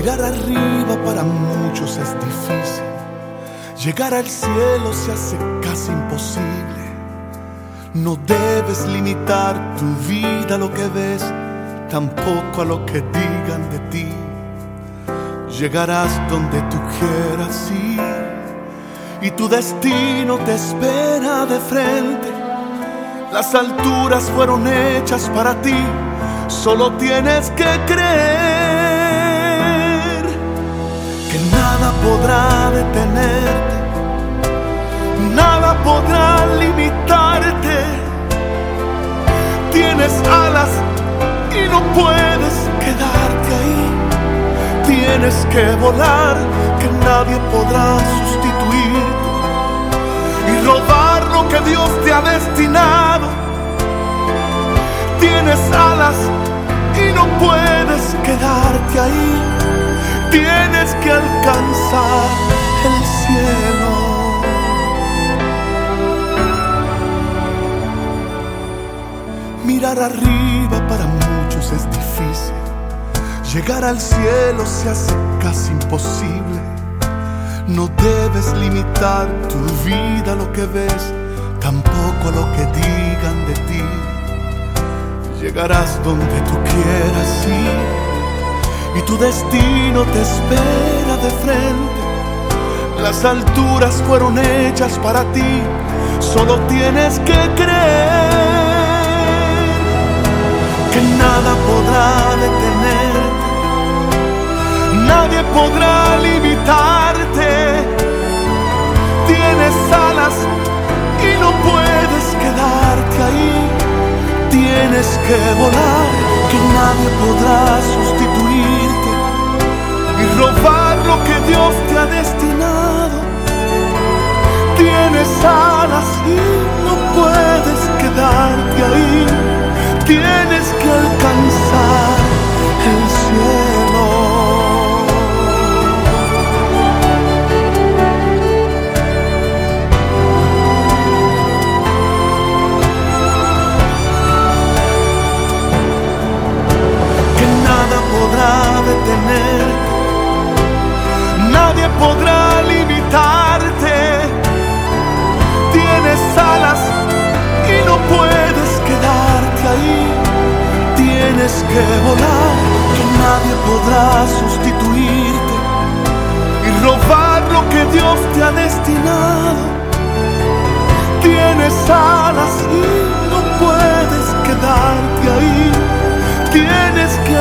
Mirar arriba para muchos es difícil. Llegar al cielo se hace casi imposible. No debes limitar tu vida a lo que ves, tampoco a lo que digan de ti. Llegarás donde tú quieras ir y tu destino te espera de frente. Las alturas fueron hechas para ti, solo tienes que creer que nada podrá detenerte, nada podrá limitarte. Tienes alas y no puedes quedarte ahí. Tienes que volar, que nadie podrá sustituirte y robar lo que Dios te ha destinado. Tienes alas y no puedes quedarte ahí. Tienes que alcanzar el cielo. Mirar arriba para muchos es difícil. Llegar al cielo se hace casi imposible. No debes limitar tu vida a lo que ves, tampoco a lo que digan de ti. Llegarás donde tú quieras ir y tu destino te espera de frente. Las alturas fueron hechas para ti, solo tienes que creer que nada podrá detenerte, nadie podrá limitarte. Tienes alas y no puedes quedarte ahí. Tienes que volar, que nadie podrá sustituirte Dios te ha destinado. Tienes alas y Tienes alas y no puedes quedarte ahí. Tienes que volar, que nadie podrá sustituirte y robar lo que Dios te ha destinado. Tienes alas y no puedes quedarte ahí. Tienes que